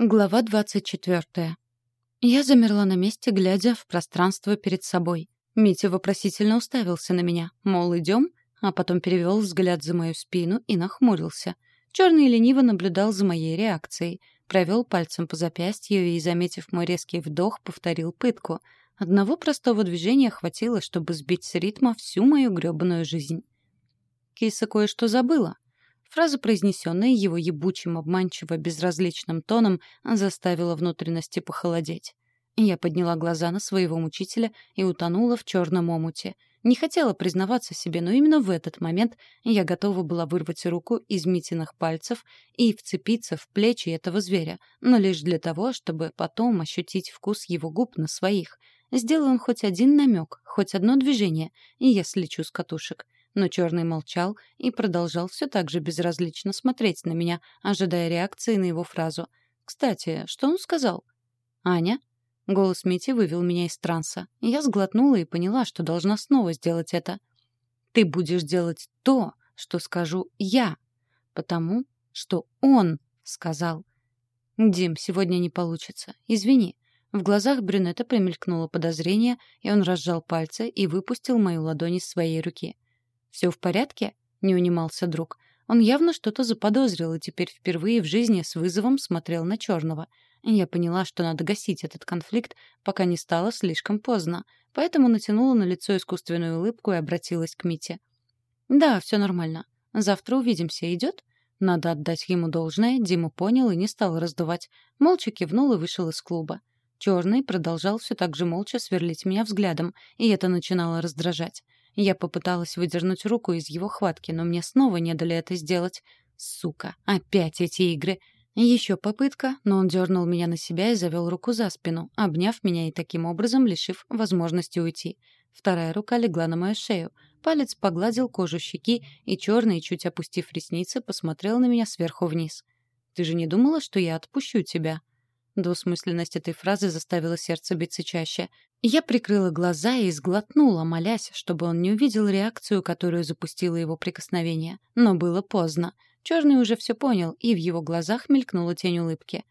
Глава 24. Я замерла на месте, глядя в пространство перед собой. Митя вопросительно уставился на меня, мол, идем, а потом перевел взгляд за мою спину и нахмурился. Черный лениво наблюдал за моей реакцией, провел пальцем по запястью и, заметив мой резкий вдох, повторил пытку. Одного простого движения хватило, чтобы сбить с ритма всю мою грёбаную жизнь. Киса кое-что забыла — Фраза, произнесенная его ебучим, обманчиво безразличным тоном, заставила внутренности похолодеть. Я подняла глаза на своего мучителя и утонула в черном омуте. Не хотела признаваться себе, но именно в этот момент я готова была вырвать руку из Митиных пальцев и вцепиться в плечи этого зверя, но лишь для того, чтобы потом ощутить вкус его губ на своих. Сделай он хоть один намек, хоть одно движение, и я слечу с катушек — но черный молчал и продолжал все так же безразлично смотреть на меня, ожидая реакции на его фразу. «Кстати, что он сказал?» «Аня?» Голос Мити вывел меня из транса. Я сглотнула и поняла, что должна снова сделать это. «Ты будешь делать то, что скажу я, потому что он сказал». «Дим, сегодня не получится. Извини». В глазах брюнета примелькнуло подозрение, и он разжал пальцы и выпустил мою ладонь из своей руки. «Все в порядке?» — не унимался друг. Он явно что-то заподозрил и теперь впервые в жизни с вызовом смотрел на черного. Я поняла, что надо гасить этот конфликт, пока не стало слишком поздно, поэтому натянула на лицо искусственную улыбку и обратилась к Мите. «Да, все нормально. Завтра увидимся. Идет?» Надо отдать ему должное, Дима понял и не стал раздувать. Молча кивнул и вышел из клуба. Черный продолжал все так же молча сверлить меня взглядом, и это начинало раздражать. Я попыталась выдернуть руку из его хватки, но мне снова не дали это сделать. Сука, опять эти игры. Еще попытка, но он дернул меня на себя и завел руку за спину, обняв меня и таким образом лишив возможности уйти. Вторая рука легла на мою шею. Палец погладил кожу щеки, и черный, чуть опустив ресницы, посмотрел на меня сверху вниз. «Ты же не думала, что я отпущу тебя?» Двусмысленность этой фразы заставила сердце биться чаще. Я прикрыла глаза и сглотнула, молясь, чтобы он не увидел реакцию, которую запустило его прикосновение. Но было поздно. Черный уже все понял, и в его глазах мелькнула тень улыбки.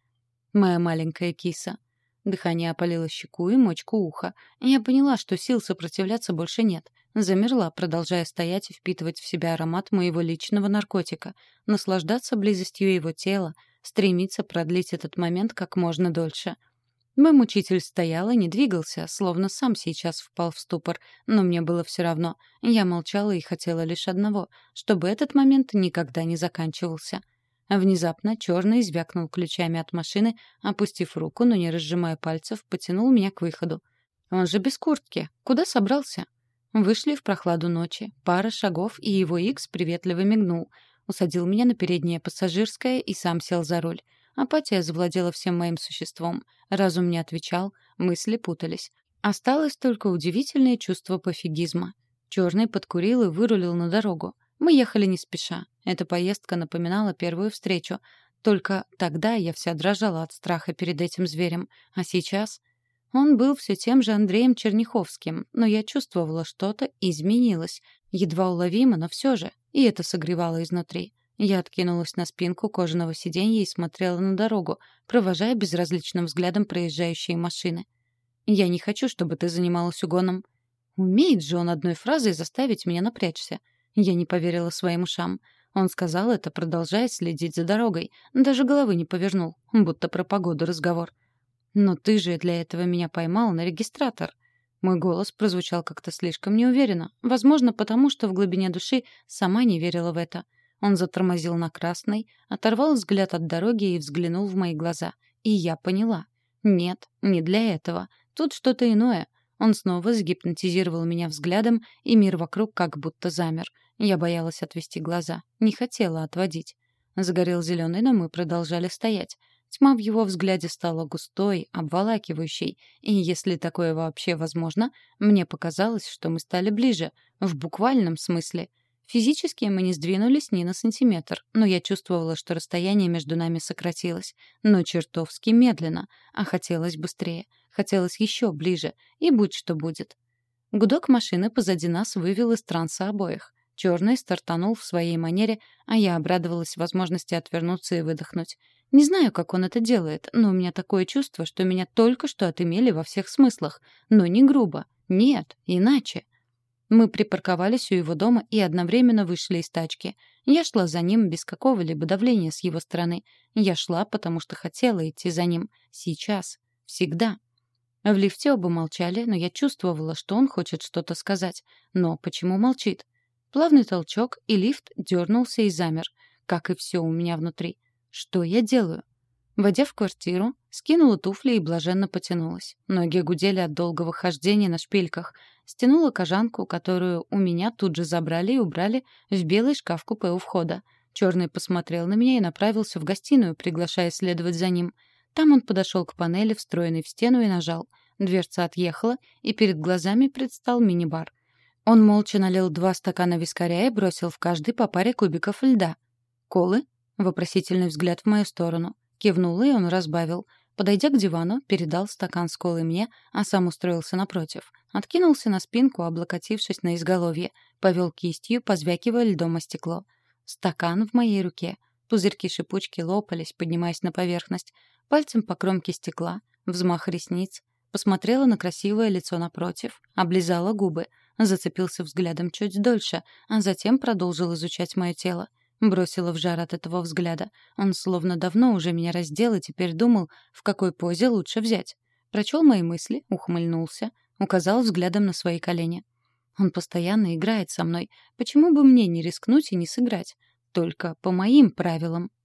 «Моя маленькая киса». Дыхание опалило щеку и мочку уха. Я поняла, что сил сопротивляться больше нет. Замерла, продолжая стоять и впитывать в себя аромат моего личного наркотика, наслаждаться близостью его тела, стремиться продлить этот момент как можно дольше — мой мучитель стоял и не двигался, словно сам сейчас впал в ступор, но мне было все равно. Я молчала и хотела лишь одного, чтобы этот момент никогда не заканчивался. Внезапно черный звякнул ключами от машины, опустив руку, но не разжимая пальцев, потянул меня к выходу. Он же без куртки. Куда собрался? Вышли в прохладу ночи. Пара шагов, и его икс приветливо мигнул. Усадил меня на переднее пассажирское и сам сел за руль. Апатия завладела всем моим существом. Разум не отвечал, мысли путались. Осталось только удивительное чувство пофигизма. Черный подкурил и вырулил на дорогу. Мы ехали не спеша. Эта поездка напоминала первую встречу. Только тогда я вся дрожала от страха перед этим зверем. А сейчас... Он был все тем же Андреем Черняховским, но я чувствовала, что-то изменилось. Едва уловимо, но все же. И это согревало изнутри. Я откинулась на спинку кожаного сиденья и смотрела на дорогу, провожая безразличным взглядом проезжающие машины. «Я не хочу, чтобы ты занималась угоном». Умеет же он одной фразой заставить меня напрячься. Я не поверила своим ушам. Он сказал это, продолжая следить за дорогой. Даже головы не повернул, будто про погоду разговор. «Но ты же для этого меня поймал на регистратор». Мой голос прозвучал как-то слишком неуверенно. Возможно, потому что в глубине души сама не верила в это. Он затормозил на красной, оторвал взгляд от дороги и взглянул в мои глаза. И я поняла. Нет, не для этого. Тут что-то иное. Он снова сгипнотизировал меня взглядом, и мир вокруг как будто замер. Я боялась отвести глаза. Не хотела отводить. Загорел зеленый, но мы продолжали стоять. Тьма в его взгляде стала густой, обволакивающей, и если такое вообще возможно, мне показалось, что мы стали ближе, в буквальном смысле — Физически мы не сдвинулись ни на сантиметр, но я чувствовала, что расстояние между нами сократилось, но чертовски медленно, а хотелось быстрее, хотелось еще ближе, и будь что будет. Гудок машины позади нас вывел из транса обоих. Черный стартанул в своей манере, а я обрадовалась возможности отвернуться и выдохнуть. Не знаю, как он это делает, но у меня такое чувство, что меня только что отымели во всех смыслах. Но не грубо. Нет, иначе. Мы припарковались у его дома и одновременно вышли из тачки. Я шла за ним без какого-либо давления с его стороны. Я шла, потому что хотела идти за ним. Сейчас. Всегда. В лифте оба молчали, но я чувствовала, что он хочет что-то сказать. Но почему молчит? Плавный толчок, и лифт дернулся и замер. Как и все у меня внутри. Что я делаю? Войдя в квартиру, скинула туфли и блаженно потянулась. Ноги гудели от долгого хождения на шпильках. Стянула кожанку, которую у меня тут же забрали и убрали в белый шкаф-купе у входа. Черный посмотрел на меня и направился в гостиную, приглашая следовать за ним. Там он подошел к панели, встроенной в стену, и нажал. Дверца отъехала, и перед глазами предстал мини-бар. Он молча налил два стакана вискаря и бросил в каждый по паре кубиков льда. «Колы?» — вопросительный взгляд в мою сторону. Кивнул, и он разбавил. Подойдя к дивану, передал стакан с колой мне, а сам устроился напротив. Откинулся на спинку, облокотившись на изголовье. Повел кистью, позвякивая льдом о стекло. Стакан в моей руке. Пузырьки-шипучки лопались, поднимаясь на поверхность. Пальцем по кромке стекла. Взмах ресниц. Посмотрела на красивое лицо напротив. Облизала губы. Зацепился взглядом чуть дольше, а затем продолжил изучать мое тело. Бросила в жар от этого взгляда. Он словно давно уже меня раздел и теперь думал, в какой позе лучше взять. Прочел мои мысли, ухмыльнулся, указал взглядом на свои колени. Он постоянно играет со мной. Почему бы мне не рискнуть и не сыграть? Только по моим правилам.